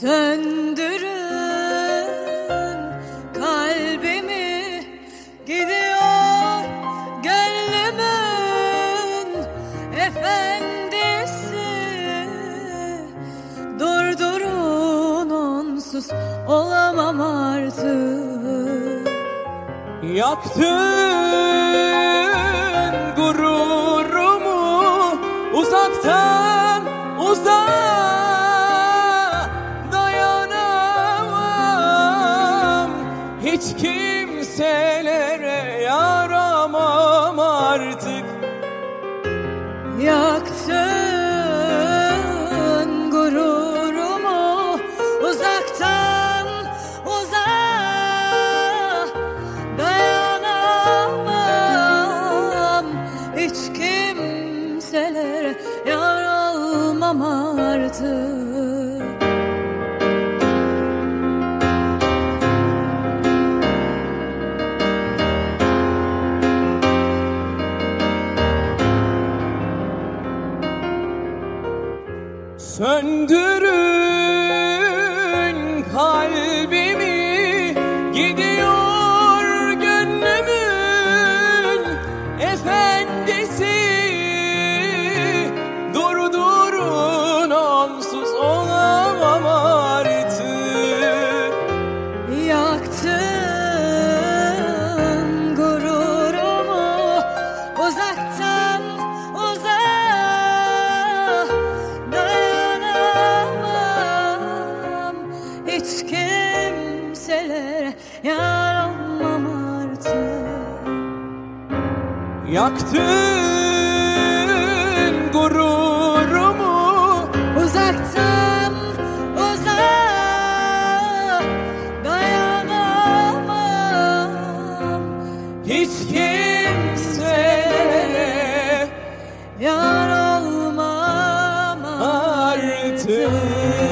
Söndürün kalbimi gidiyor gönlümün efendisi. Durdurun onsuz olamam artık. Yaktın gururumu uzaktan kimselere yaramam artık Yaktın gururumu uzaktan uzağa dayanamam hiç kimselere yar olmam artık. Söndürün kalbimi gidiyor gönlümün efendisi. Durdurun onsuz olamam artık. Yaktın gururumu uzaktan kimselere yar olmam artık. Yaktın gururumu Uzaktan uzağa dayanamam hiç kimselere yar olmam artık